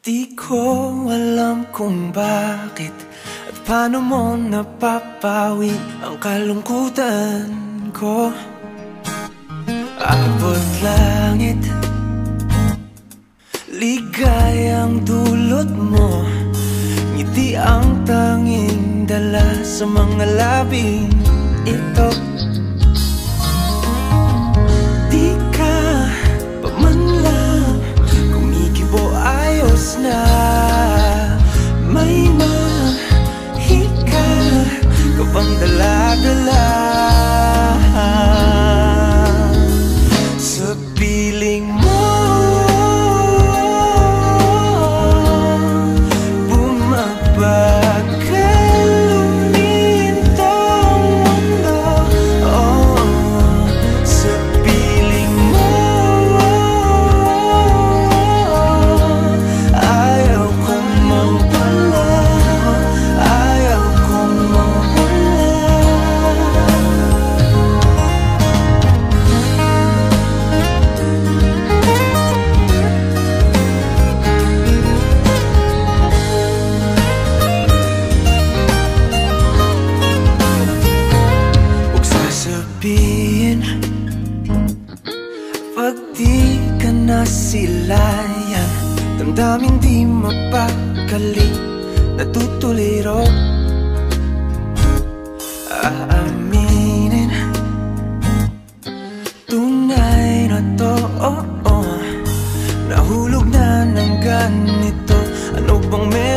Di ko alam kung bakit At paano mo napapawi Ang kalungkutan ko. Abot langit Ligayang dulot mo. Ngiti ang tanging dala Sa mga labing ito kasilayan Damdamin di mapakali Natutuliro Aaminin Tunay na to oh, oh. Nahulog na ng ganito Ano bang meron?